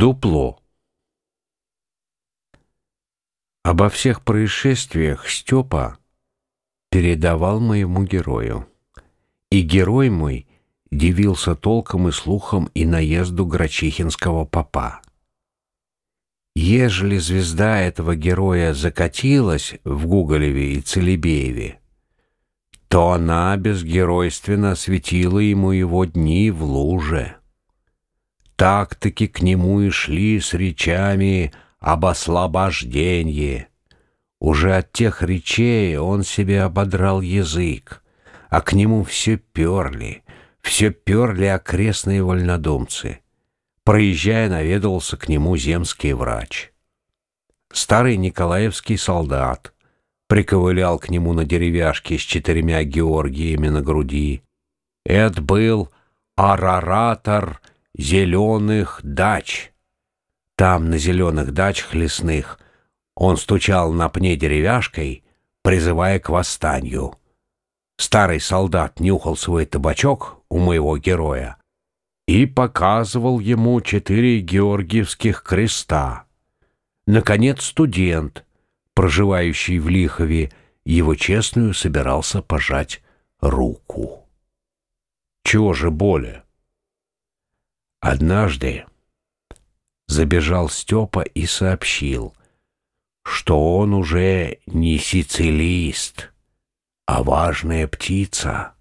Дупло. Обо всех происшествиях Степа передавал моему герою. И герой мой дивился толком и слухам и наезду Грачихинского попа. Ежели звезда этого героя закатилась в Гуголеве и Целебееве, то она безгеройственно светила ему его дни в луже так-таки к нему и шли с речами об ослабождении. Уже от тех речей он себе ободрал язык, а к нему все перли, все перли окрестные вольнодумцы. Проезжая, наведывался к нему земский врач. Старый николаевский солдат приковылял к нему на деревяшке с четырьмя Георгиями на груди. Это был араратор зеленых дач. Там, на зеленых дачах лесных, он стучал на пне деревяшкой, призывая к восстанию. Старый солдат нюхал свой табачок у моего героя и показывал ему четыре георгиевских креста. Наконец студент, проживающий в Лихове, его честную собирался пожать руку. Чего же более? Однажды забежал Степа и сообщил, что он уже не сицилист, а важная птица,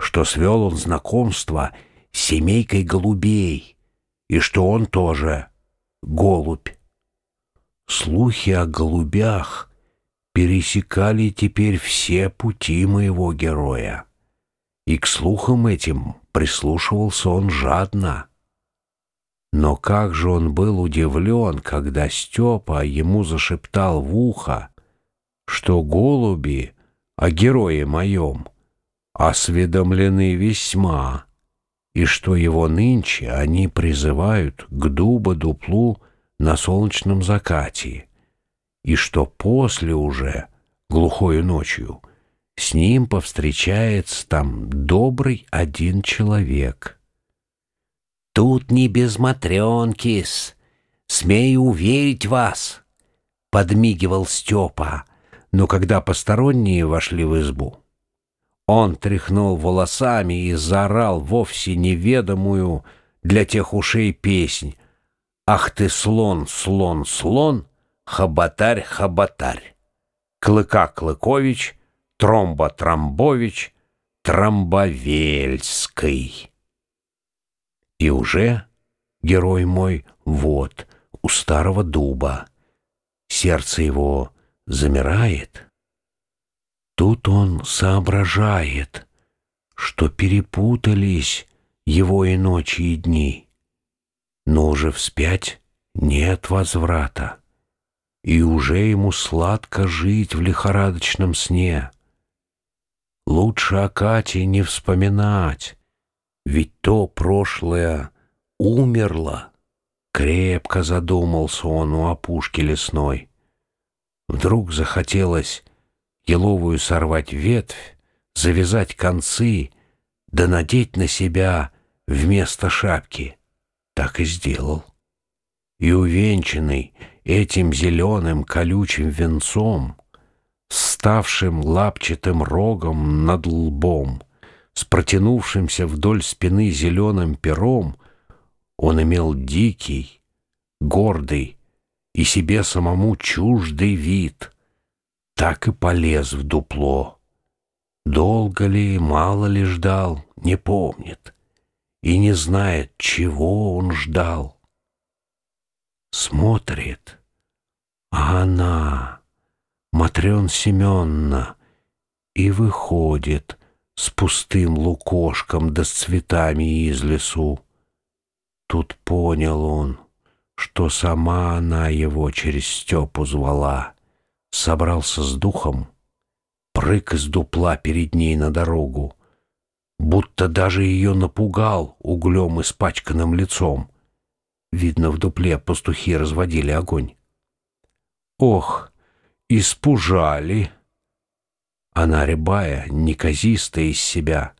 что свел он знакомство с семейкой голубей и что он тоже голубь. Слухи о голубях пересекали теперь все пути моего героя, и к слухам этим прислушивался он жадно. Но как же он был удивлен, когда Степа ему зашептал в ухо, что голуби о герое моем осведомлены весьма, и что его нынче они призывают к дуба-дуплу на солнечном закате, и что после уже, глухою ночью, с ним повстречается там добрый один человек. «Тут не без матрёнки-с, смею уверить вас», — подмигивал Степа, но когда посторонние вошли в избу, он тряхнул волосами и заорал вовсе неведомую для тех ушей песнь «Ах ты, слон, слон, слон, хоботарь, хоботарь!» Клыка Клыкович — Тромба Тромбович Тромбовельский. И уже, герой мой, вот, у старого дуба. Сердце его замирает. Тут он соображает, что перепутались его и ночи, и дни. Но уже вспять нет возврата, и уже ему сладко жить в лихорадочном сне. Лучше о Кате не вспоминать, ведь то прошлое умерло. Крепко задумался он у опушки лесной. Вдруг захотелось еловую сорвать ветвь, завязать концы, да надеть на себя вместо шапки. Так и сделал. И увенчанный этим зеленым колючим венцом, ставшим лапчатым рогом над лбом, с протянувшимся вдоль спины зеленым пером, он имел дикий, гордый и себе самому чуждый вид, так и полез в дупло. Долго ли, мало ли ждал, не помнит и не знает, чего он ждал. Смотрит, а она Матрен Семенна и выходит с пустым лукошком да с цветами из лесу. Тут понял он, что сама она его через Степу звала. Собрался с духом, прыг из дупла перед ней на дорогу, будто даже ее напугал углем испачканным лицом. Видно, в дупле пастухи разводили огонь. Ох! Испужали. Она рябая, неказистая из себя,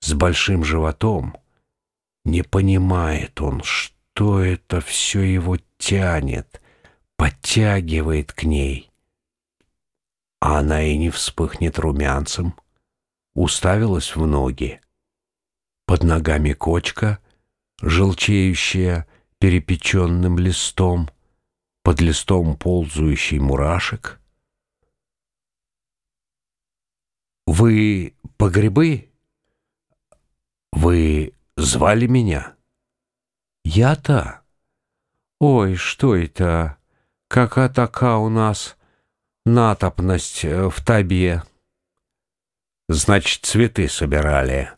с большим животом. Не понимает он, что это все его тянет, подтягивает к ней. А она и не вспыхнет румянцем, уставилась в ноги. Под ногами кочка, желчеющая перепеченным листом, под листом ползающий мурашек. «Вы по грибы? Вы звали меня?» «Я-то? Ой, что это? Какая такая у нас натопность э, в табе?» «Значит, цветы собирали.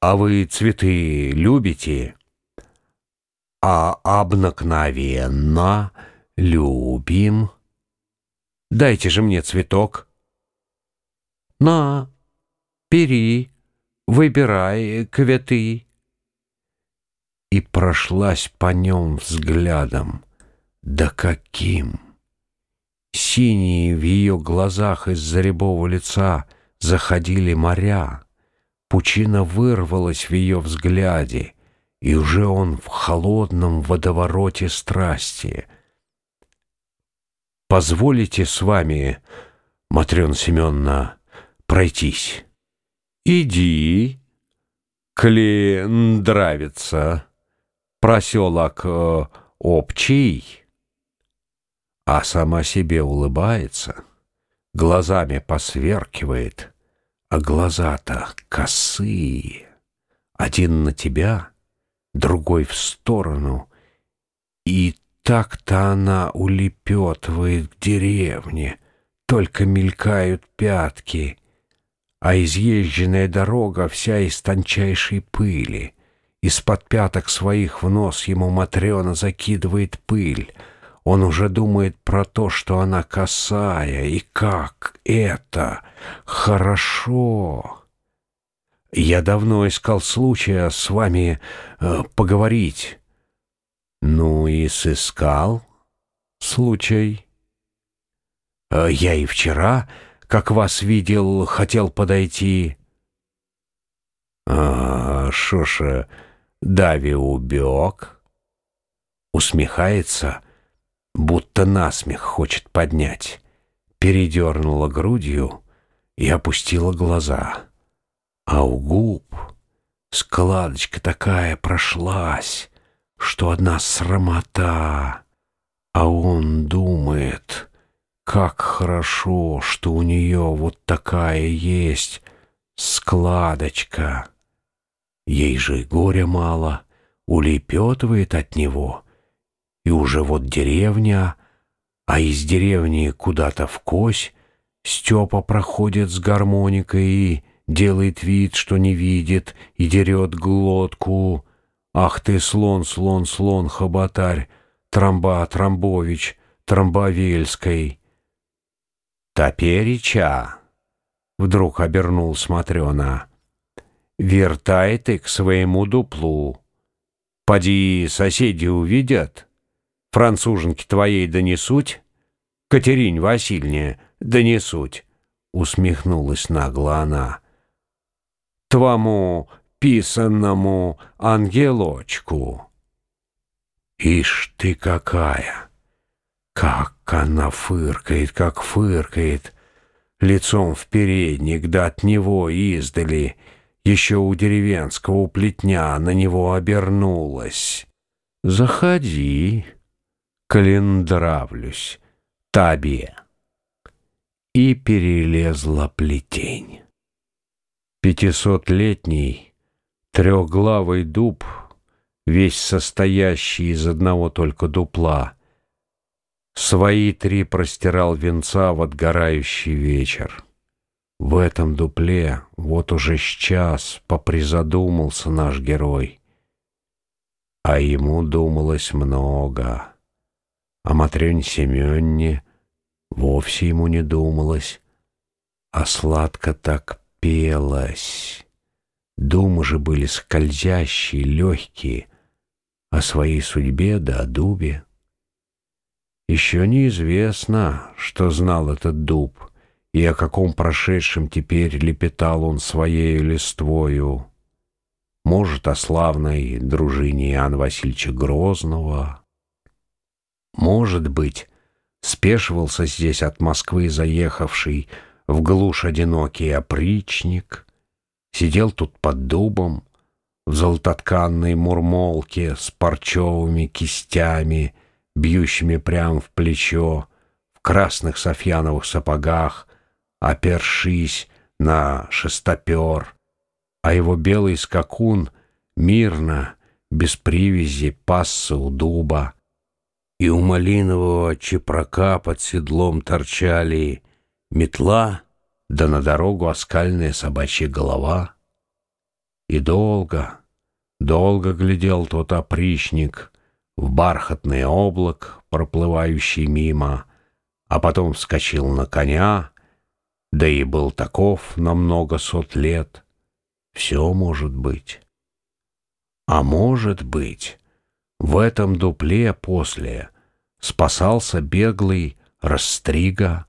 А вы цветы любите?» «А обыкновенно...» любим. Дайте же мне цветок. На, бери, выбирай кветы. И прошлась по нем взглядом. Да каким! Синие в ее глазах из-за рябого лица заходили моря. Пучина вырвалась в ее взгляде, и уже он в холодном водовороте страсти — позволите с вами, Матрена Семеновна, пройтись? Иди, кли нравится, проселок э, общий. А сама себе улыбается, глазами посверкивает, а глаза-то косые. Один на тебя, другой в сторону, и так-то она улепетывает к деревне, только мелькают пятки, а изъезженная дорога вся из тончайшей пыли. Из-под пяток своих в нос ему Матрена закидывает пыль. Он уже думает про то, что она косая, и как это хорошо. Я давно искал случая с вами э, поговорить. Ну и сыскал случай. А я и вчера, как вас видел, хотел подойти. А, шо ж, Дави убег. Усмехается, будто насмех хочет поднять. Передернула грудью и опустила глаза. А у губ складочка такая прошлась, что одна срамота. А он думает, как хорошо, что у нее вот такая есть складочка. Ей же и горя мало, улепетывает от него. И уже вот деревня, а из деревни куда-то в кось Степа проходит с гармоникой и делает вид, что не видит, и дерет глотку. Ах ты, слон, слон, слон, хоботарь, Трамба, Трамбович, Трамбовельской. Топерича, вдруг обернул Смотрена, вертай ты к своему дуплу. Поди соседи увидят, француженки твоей донесуть, Катеринь Васильевне донесуть, усмехнулась нагло она. Твому писанному ангелочку. Ишь ты какая! Как она фыркает, как фыркает, лицом в передник, да от него издали, еще у деревенского плетня на него обернулась. Заходи, календравлюсь, табе. И перелезла плетень. Пятисотлетний Трехглавый дуб, весь состоящий из одного только дупла, свои три простирал венца в отгорающий вечер. В этом дупле вот уже сейчас попризадумался наш герой. А ему думалось много. О Матрёне Семённе вовсе ему не думалось, а сладко так пелось. Думы же были скользящие, легкие, о своей судьбе да о дубе. Еще неизвестно, что знал этот дуб, и о каком прошедшем теперь лепетал он своей листвою. может, о славной дружине Иоанна Васильевича Грозного. Может быть, спешивался здесь от Москвы заехавший в глушь одинокий опричник, сидел тут под дубом, в золототканной мурмолке с парчевыми кистями, бьющими прямо в плечо, в красных софьяновых сапогах, опершись на шестопер, а его белый скакун мирно, без привязи, пасся у дуба, и у малинового чепрака под седлом торчали метла, да на дорогу оскальная собачья голова — и долго, долго глядел тот опричник в бархатный облак, проплывающий мимо, а потом вскочил на коня, да и был таков на много сот лет. Все может быть. А может быть, в этом дупле после спасался беглый Растрига,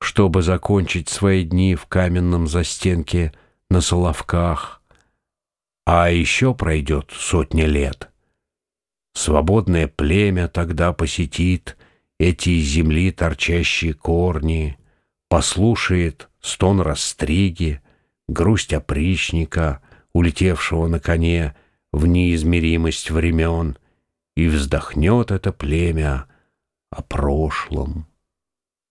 чтобы закончить свои дни в каменном застенке на Соловках, а еще пройдет сотня лет. Свободное племя тогда посетит эти земли торчащие корни, послушает стон растриги, грусть опричника, улетевшего на коне в неизмеримость времен, и вздохнет это племя о прошлом.